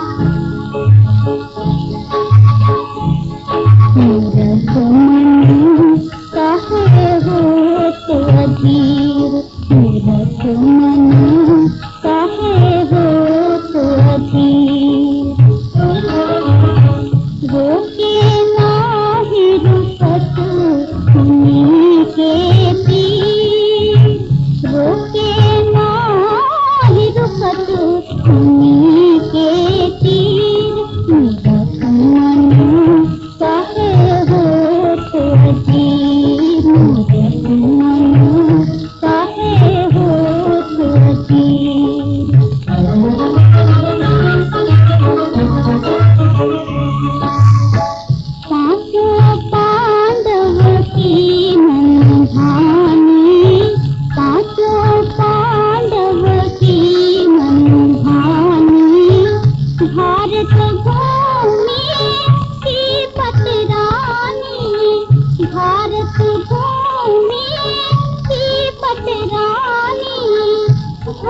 Thank you.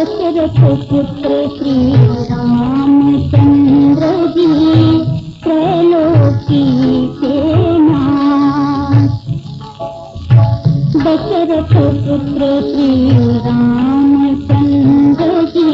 Dasharath पुत्र श्री रामचंद्र जी त्रैलोकी नाथ दशरथ पुत्र श्री रामचंद्र जी